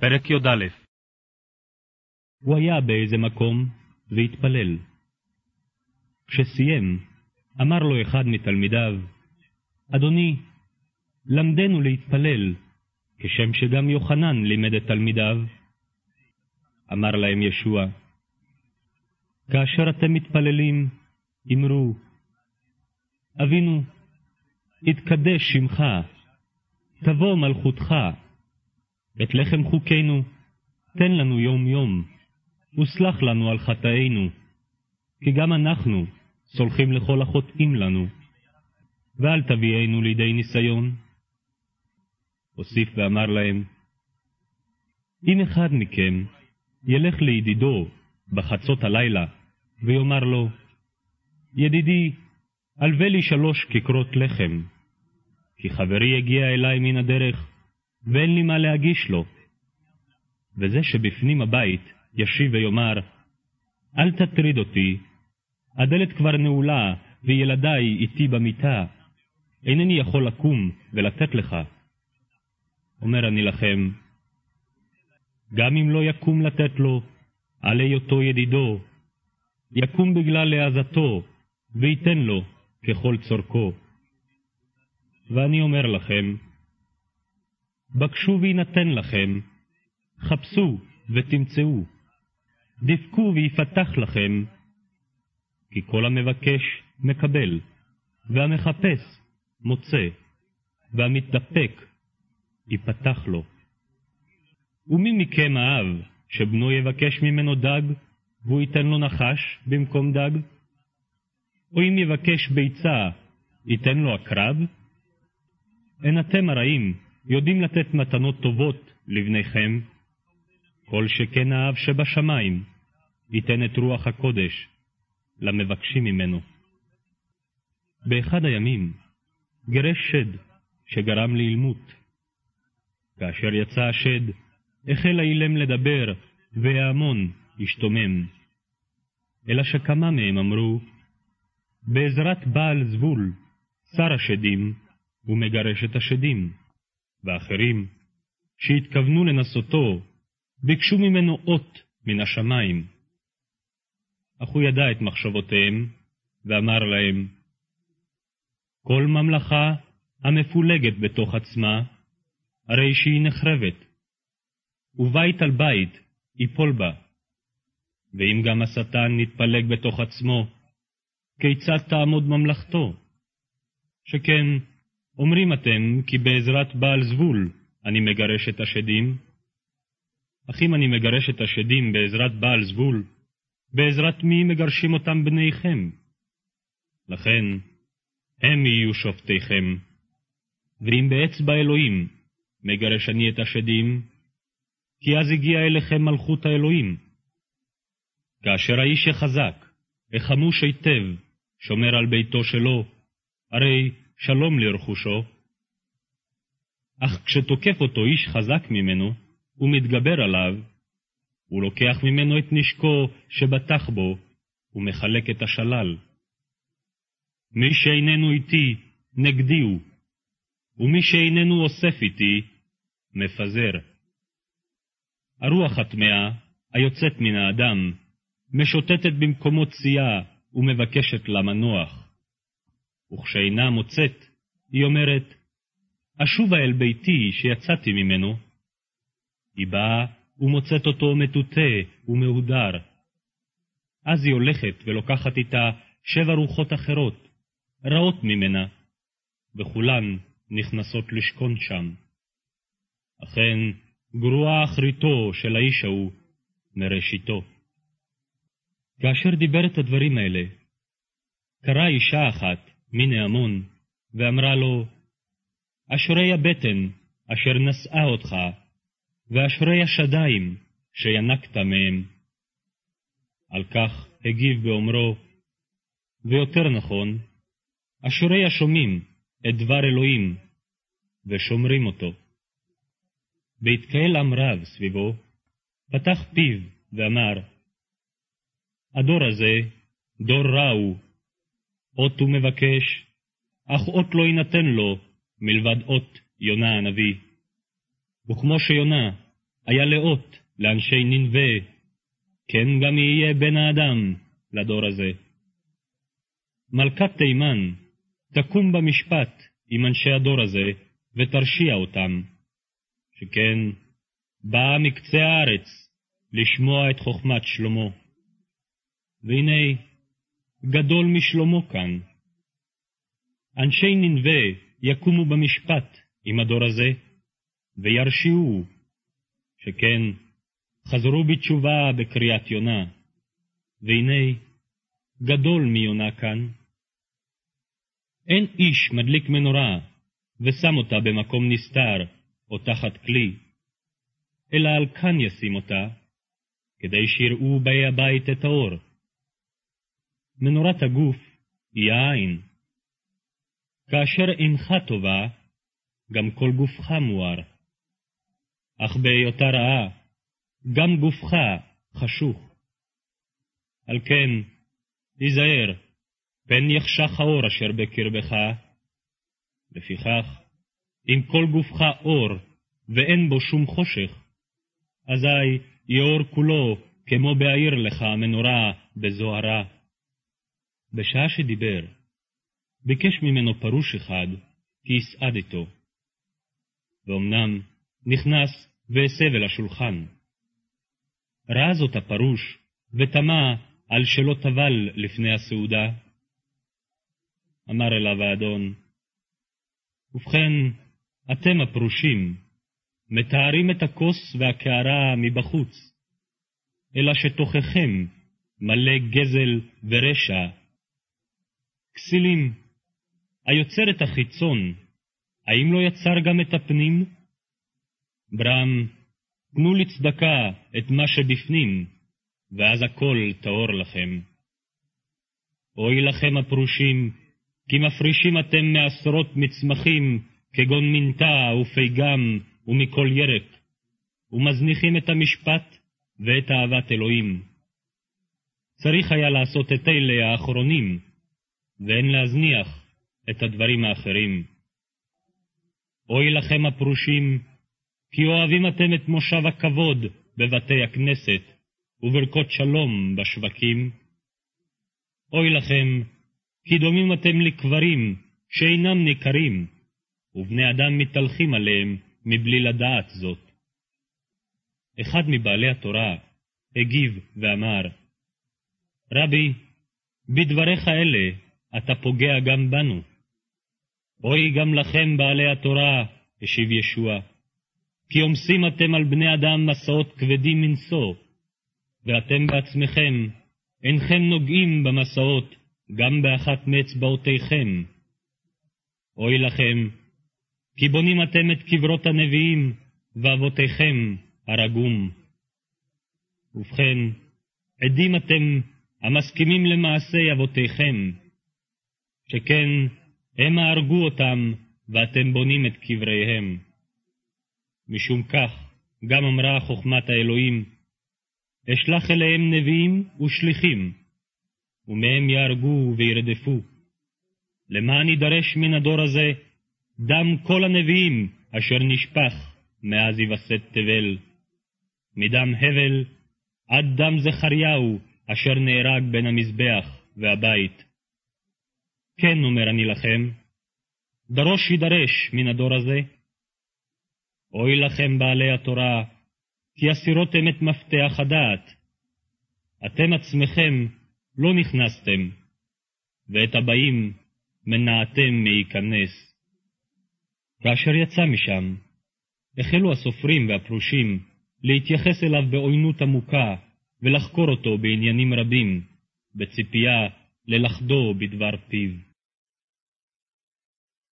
פרק י"א הוא היה באיזה מקום והתפלל. כשסיים, אמר לו אחד מתלמידיו, אדוני, למדנו להתפלל, כשם שגם יוחנן לימד את תלמידיו. אמר להם ישוע, כאשר אתם מתפללים, אמרו, אבינו, יתקדש שמך, תבוא מלכותך, את לחם חוקנו, תן לנו יום-יום, וסלח לנו על חטאינו, כי גם אנחנו סולחים לכל החוטאים לנו, ואל תביאנו לידי ניסיון. הוסיף ואמר להם, אם אחד מכם ילך לידידו בחצות הלילה, ויאמר לו, ידידי, הלווה לי שלוש כיכרות לחם, כי חברי הגיע אלי מן הדרך, ואין לי מה להגיש לו. וזה שבפנים הבית ישיב ויאמר, אל תטריד אותי, הדלת כבר נעולה, וילדיי איתי במיטה, אינני יכול לקום ולתת לך. אומר אני לכם, גם אם לא יקום לתת לו, על היותו ידידו, יקום בגלל העזתו, וייתן לו ככל צורכו. ואני אומר לכם, בקשו ויינתן לכם, חפשו ותמצאו, דפקו ויפתח לכם, כי כל המבקש מקבל, והמחפש מוצא, והמתדפק ייפתח לו. ומי מכם האב שבנו יבקש ממנו דג, והוא ייתן לו נחש במקום דג? או אם יבקש ביצה, ייתן לו עקרב? אין אתם הרעים, יודעים לתת מתנות טובות לבניכם, כל שכן האב שבשמיים ייתן את רוח הקודש למבקשים ממנו. באחד הימים גירש שד שגרם לאילמות. כאשר יצא השד, החל האילם לדבר, וההמון השתומם. אלא שכמה מהם אמרו, בעזרת בעל זבול, שר השדים, הוא מגרש את השדים. ואחרים, שהתכוונו לנסותו, ביקשו ממנו אות מן השמיים. אך הוא ידע את מחשבותיהם, ואמר להם, כל ממלכה המפולגת בתוך עצמה, הרי שהיא נחרבת, ובית על בית ייפול בה. ואם גם השטן נתפלג בתוך עצמו, כיצד תעמוד ממלכתו? שכן, אומרים אתם כי בעזרת בעל זבול אני מגרש את השדים? אך אם אני מגרש את השדים בעזרת בעל זבול, בעזרת מי מגרשים אותם בניכם? לכן, הם יהיו שופטיכם. ואם באצבע אלוהים מגרש אני את השדים, כי אז הגיעה אליכם מלכות האלוהים. כאשר האיש החזק, החמוש היטב, שומר על ביתו שלו, הרי שלום לרכושו. אך כשתוקף אותו איש חזק ממנו, ומתגבר עליו, הוא לוקח ממנו את נשקו שבטח בו, ומחלק את השלל. מי שאיננו איתי, נגדי הוא, ומי שאיננו אוסף איתי, מפזר. הרוח הטמאה, היוצאת מן האדם, משוטטת במקומות צייה ומבקשת לה מנוח. וכשאינה מוצאת, היא אומרת, אשובה אל ביתי שיצאתי ממנו. היא באה ומוצאת אותו מטוטא ומהודר. אז היא הולכת ולוקחת איתה שבע רוחות אחרות, רעות ממנה, וכולן נכנסות לשכון שם. אכן, גרועה אחריתו של האיש ההוא מראשיתו. כאשר דיבר את הדברים האלה, קראה אישה אחת, מן ההמון, ואמרה לו, אשרי הבטן אשר נשאה אותך, ואשרי השדיים שינקת מהם. על כך הגיב באומרו, ויותר נכון, אשרי השומעים את דבר אלוהים, ושומרים אותו. והתקהל עם רב סביבו, פתח פיו ואמר, הדור הזה, דור רע הוא, אות הוא מבקש, אך אות לא יינתן לו מלבד אות יונה הנביא. וכמו שיונה היה לאות לאנשי ננבה, כן גם יהיה בן האדם לדור הזה. מלכת תימן תקום במשפט עם אנשי הדור הזה, ותרשיע אותם, שכן באה מקצה הארץ לשמוע את חוכמת שלמה. והנה, גדול משלמה כאן. אנשי ננבה יקומו במשפט עם הדור הזה, וירשיעו, שכן חזרו בתשובה בקריאת יונה, והנה גדול מיונה כאן. אין איש מדליק מנורה ושם אותה במקום נסתר או תחת כלי, אלא על כאן ישים אותה, כדי שיראו באי הבית את האור. מנורת הגוף היא העין. כאשר אינך טובה, גם כל גופך מואר. אך בהיותה רעה, גם גופך חשוך. על כן, היזהר, פן יחשך האור אשר בקרבך. לפיכך, אם כל גופך אור, ואין בו שום חושך, אזי יאור כולו כמו בהעיר לך המנורה בזוהרה. בשעה שדיבר, ביקש ממנו פרוש אחד, כי יסעד איתו. ואומנם נכנס והסב אל השולחן. ראה זאת הפרוש, ותמה על שלא טבל לפני הסעודה. אמר אליו האדון, ובכן, אתם הפרושים, מתארים את הכוס והקערה מבחוץ, אלא שתוככם מלא גזל ורשע. כסילים, היוצר את החיצון, האם לא יצר גם את הפנים? ברם, תנו לצדקה את מה שבפנים, ואז הכל טהור לכם. אוי לכם הפרושים, כי מפרישים אתם מעשרות מצמחים, כגון מנטה ופיגם ומכל ירק, ומזניחים את המשפט ואת אהבת אלוהים. צריך היה לעשות את אלה האחרונים, ואין להזניח את הדברים האחרים. אוי לכם הפרושים, כי אוהבים אתם את מושב הכבוד בבתי הכנסת, וברכות שלום בשווקים. אוי לכם, כי דומים אתם לקברים שאינם ניכרים, ובני אדם מתהלכים עליהם מבלי לדעת זאת. אחד מבעלי התורה הגיב ואמר, רבי, בדבריך אלה אתה פוגע גם בנו. אוי גם לכם, בעלי התורה, השיב ישוע, כי עומסים אתם על בני אדם מסעות כבדים מנשוא, ואתם בעצמכם אינכם נוגעים במסעות גם באחת מאצבעותיכם. אוי לכם, כי בונים אתם את קברות הנביאים, ואבותיכם הרגום. ובכן, עדים אתם המסכימים למעשי אבותיכם, שכן הם הרגו אותם, ואתם בונים את קבריהם. משום כך, גם אמרה חוכמת האלוהים, אשלח אליהם נביאים ושליחים, ומהם יהרגו וירדפו. למען יידרש מן הדור הזה דם כל הנביאים אשר נשפך מאז היווסד תבל, מדם הבל עד דם זכריהו אשר נהרג בין המזבח והבית. כן, אומר אני לכם, דרוש יידרש מן הדור הזה. אוי לכם בעלי התורה, כי אסירותם את מפתח הדעת. אתם עצמכם לא נכנסתם, ואת הבאים מנעתם להיכנס. כאשר יצא משם, החלו הסופרים והפרושים להתייחס אליו בעוינות עמוקה ולחקור אותו בעניינים רבים, בציפייה ללכדו בדבר פיו.